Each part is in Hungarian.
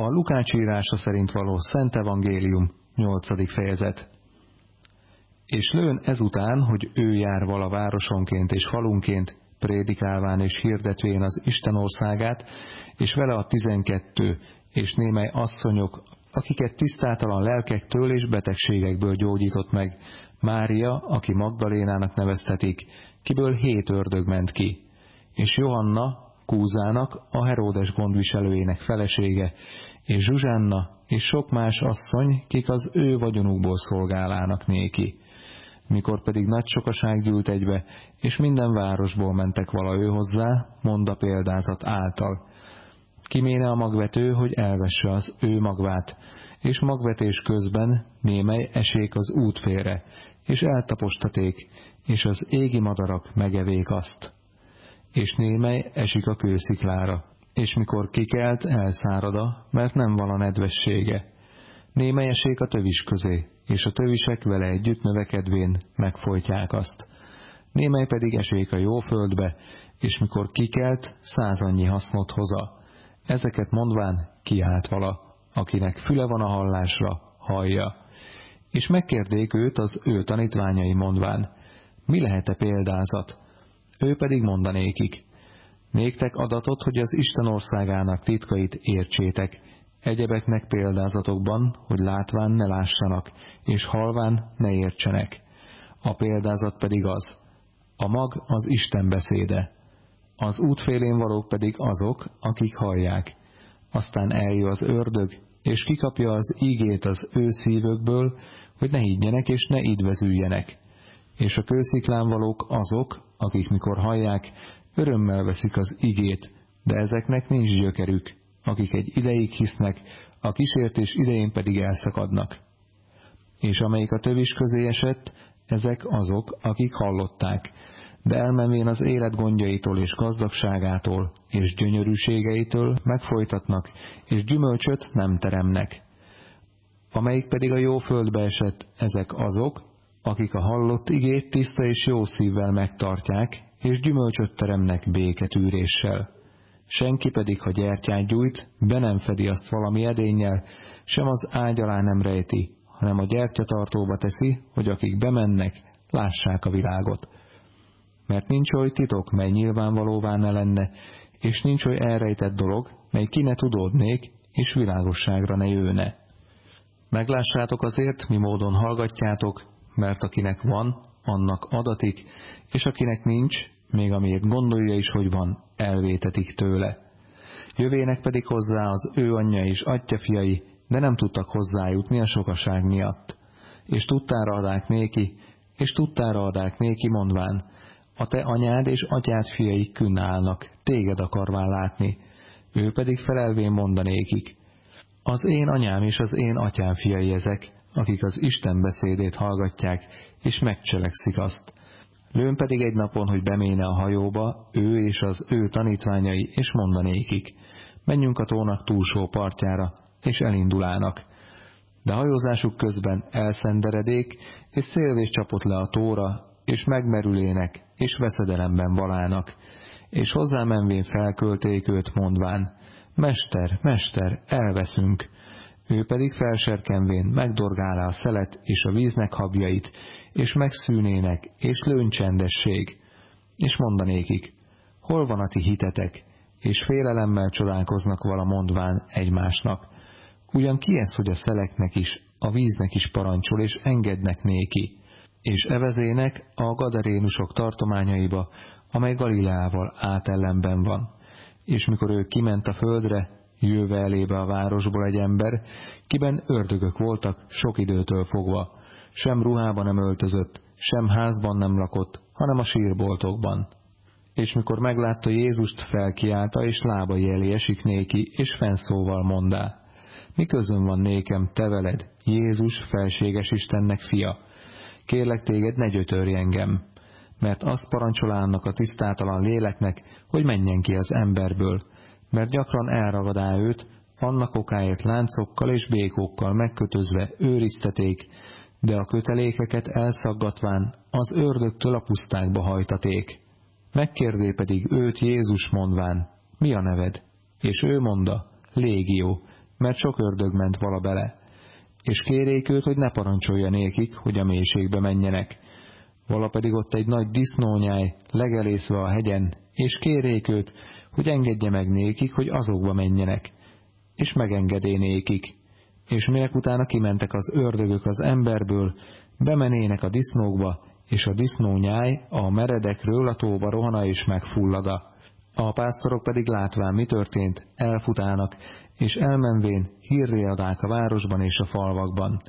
A Lukács írása szerint való Szent Evangélium, 8. fejezet. És lőn ezután, hogy ő jár vala városonként és falunként, prédikálván és hirdetvén az Isten országát, és vele a tizenkettő, és némely asszonyok, akiket tisztátalan lelkektől és betegségekből gyógyított meg, Mária, aki Magdalénának neveztetik, kiből hét ördög ment ki, és Johanna, Kúzának, a Heródes gondviselőjének felesége, és Zsuzsánna, és sok más asszony, kik az ő vagyonukból szolgálának néki. Mikor pedig nagy sokaság gyűlt egybe, és minden városból mentek vala ő hozzá, mond példázat által. Kiméne a magvető, hogy elvesse az ő magvát, és magvetés közben némely esék az útfére, és eltapostaték, és az égi madarak megevék azt. És némely esik a kősziklára, és mikor kikelt, elszárada, mert nem van a nedvessége. Némely esik a tövis közé, és a tövisek vele együtt növekedvén megfojtják azt. Némely pedig esék a jó földbe, és mikor kikelt, százannyi hasznot hoza. Ezeket mondván kiállt vala, akinek füle van a hallásra, hallja. És megkérdék őt az ő tanítványai mondván, mi lehet-e példázat? Ő pedig mondanékik, néktek adatot, hogy az Isten országának titkait értsétek, egyebeknek példázatokban, hogy látván ne lássanak, és halván ne értsenek. A példázat pedig az, a mag az Isten beszéde, az útfélén valók pedig azok, akik hallják. Aztán eljö az ördög, és kikapja az ígét az ő szívökből, hogy ne higgyenek és ne idvezüljenek. És a kősziklán valók azok, akik mikor hallják, örömmel veszik az igét, de ezeknek nincs gyökerük, akik egy ideig hisznek, a kísértés idején pedig elszakadnak. És amelyik a tövis közé esett, ezek azok, akik hallották, de elmenvén az élet gondjaitól és gazdagságától és gyönyörűségeitől megfolytatnak, és gyümölcsöt nem teremnek. Amelyik pedig a jó földbe esett, ezek azok, akik a hallott igét tiszta és jó szívvel megtartják, és gyümölcsöt teremnek béketűréssel. Senki pedig, ha gyertyát gyújt, be nem fedi azt valami edénnyel, sem az ágy alá nem rejti, hanem a gyertyatartóba teszi, hogy akik bemennek, lássák a világot. Mert nincs oly titok, mely nyilvánvalóvá ne lenne, és nincs oly elrejtett dolog, mely ki ne tudódnék, és világosságra ne jőne. Meglássátok azért, mi módon hallgatjátok, mert akinek van, annak adatik, és akinek nincs, még amiért gondolja is, hogy van, elvétetik tőle. Jövének pedig hozzá az ő anyja és atyafiai, de nem tudtak hozzájutni a sokaság miatt. És tudtára adák néki, és tudtára adák néki mondván, a te anyád és atyád fiai künnálnak, téged akarván látni. Ő pedig felelvén mondanékik, az én anyám és az én atyám fiai ezek, akik az Isten beszédét hallgatják, és megcselekszik azt. Lőn pedig egy napon, hogy beméne a hajóba, ő és az ő tanítványai, és mondanékik, menjünk a tónak túlsó partjára, és elindulának. De hajózásuk közben elszenderedék, és szélvés csapott le a tóra, és megmerülének, és veszedelemben valának, és hozzámenvén felkölték őt mondván, Mester, mester, elveszünk, ő pedig felserkenvén megdorgálá a szelet és a víznek habjait, és megszűnének, és lőncsendesség, és mondanékik, hol van a ti hitetek, és félelemmel csodálkoznak vala mondván egymásnak. Ugyan ki ez, hogy a szeleknek is, a víznek is parancsol, és engednek néki, és evezének a gadarénusok tartományaiba, amely Galileával átellenben van. És mikor ő kiment a földre, jöve elébe a városból egy ember, kiben ördögök voltak sok időtől fogva, sem ruhában nem öltözött, sem házban nem lakott, hanem a sírboltokban. És mikor meglátta Jézust, felkiálta, és lábai elé esik néki, és fenszóval mondá. Mi van nékem, te veled, Jézus, felséges Istennek fia? Kérlek téged, ne gyötörj engem, mert azt parancsolának a tisztátalan léleknek, hogy menjen ki az emberből, mert gyakran elragadá őt, annak okáért láncokkal és békókkal megkötözve őrizteték, de a kötelékeket elszaggatván az ördögtől a pusztákba hajtaték. Megkérdé pedig őt Jézus mondván, mi a neved? És ő mondta, Légió, mert sok ördög ment vala bele. És kérék őt, hogy ne parancsolja nékik, hogy a mélységbe menjenek. Vala pedig ott egy nagy disznónyáj, legelészve a hegyen, és kérék őt, hogy engedje meg nékik, hogy azokba menjenek. És megengedé nékik. És minek utána kimentek az ördögök az emberből, bemenének a disznókba, és a disznónyáj a meredekről a tóba rohana és megfullada. A pásztorok pedig látván mi történt, elfutának, és elmenvén hírré adák a városban és a falvakban.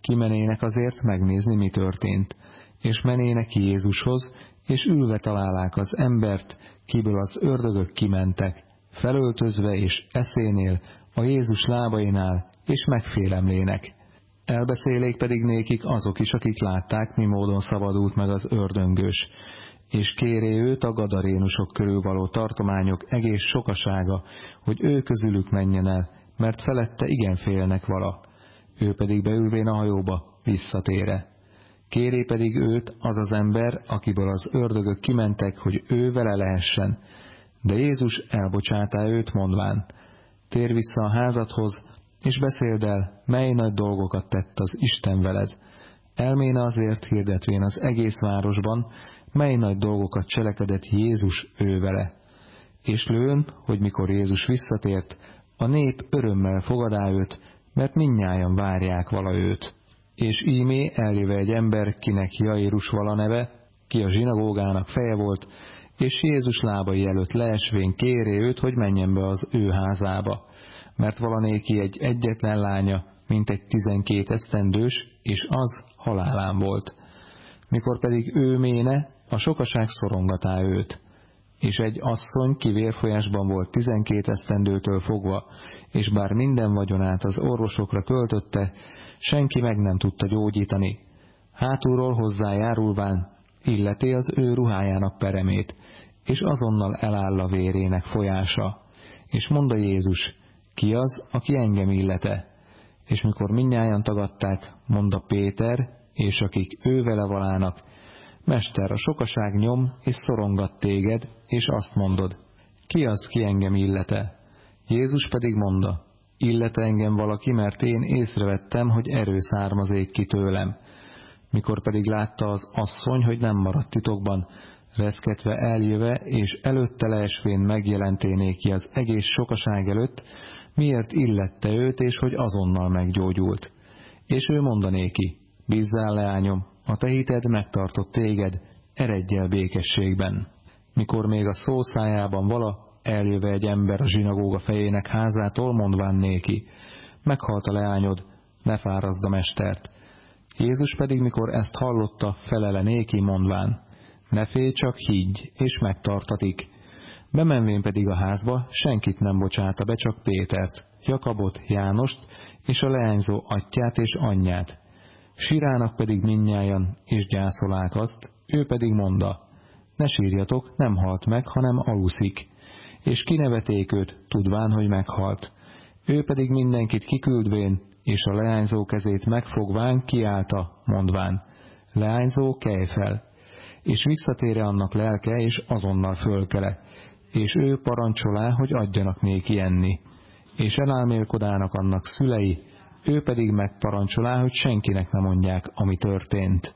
Kimenének azért megnézni, mi történt, és menének Jézushoz, és ülve találák az embert, kiből az ördögök kimentek, felöltözve és eszénél, a Jézus lábainál, és megfélemlének. Elbeszélék pedig nékik azok is, akik látták, mi módon szabadult meg az ördöngős, és kéré őt a gadarénusok körül való tartományok egész sokasága, hogy ő közülük menjen el, mert felette igen félnek vala. Ő pedig beülvén a hajóba visszatére. Kéré pedig őt az az ember, akiből az ördögök kimentek, hogy ő vele lehessen. De Jézus elbocsátá őt mondván, tér vissza a házadhoz, és beszéld el, mely nagy dolgokat tett az Isten veled. Elméne azért hirdetvén az egész városban, mely nagy dolgokat cselekedett Jézus ő vele. És lőn, hogy mikor Jézus visszatért, a nép örömmel fogadá őt, mert minnyájan várják vala őt. És ímé eljöve egy ember, kinek Jairus vala neve, ki a zsinagógának feje volt, és Jézus lábai előtt leesvén kéré őt, hogy menjen be az ő házába, mert valanéki egy egyetlen lánya, mint egy tizenkét esztendős, és az halálán volt. Mikor pedig ő méne, a sokaság szorongatá őt, és egy asszony, ki vérfolyásban volt tizenkét esztendőtől fogva, és bár minden vagyonát az orvosokra költötte, senki meg nem tudta gyógyítani. Hátulról hozzájárulván illeti az ő ruhájának peremét, és azonnal eláll a vérének folyása. És mondta Jézus, ki az, aki engem illete? És mikor minnyáján tagadták, mondta Péter, és akik ő vele valának, Mester, a sokaság nyom, és szorongat téged, és azt mondod, ki az, ki engem illete? Jézus pedig mondta, illete engem valaki, mert én észrevettem, hogy erő származék ki tőlem. Mikor pedig látta az asszony, hogy nem maradt titokban, reszketve eljöve, és előtte leesvén megjelenté néki az egész sokaság előtt, miért illette őt, és hogy azonnal meggyógyult. És ő mondanéki, bízzál leányom, a te hited megtartott téged, eredj el békességben. Mikor még a szó szájában vala, eljöve egy ember a zsinagóga fejének házától, mondván néki, meghalt a leányod, ne fárazd a mestert. Jézus pedig, mikor ezt hallotta, felele néki, mondván, ne félj, csak higgy, és megtartatik. Bemenvén pedig a házba, senkit nem bocsáta be, csak Pétert, Jakabot, Jánost, és a leányzó atyát és anyját, Sirának pedig minnyájan, és gyászolák azt, ő pedig monda, ne sírjatok, nem halt meg, hanem aluszik. És kineveték őt, tudván, hogy meghalt. Ő pedig mindenkit kiküldvén, és a leányzó kezét megfogván kiállta, mondván, leányzó, kelj fel! És visszatére annak lelke, és azonnal fölkele, és ő parancsolá, hogy adjanak néki enni. És elálmélkodának annak szülei, ő pedig megparancsolá, hogy senkinek ne mondják, ami történt.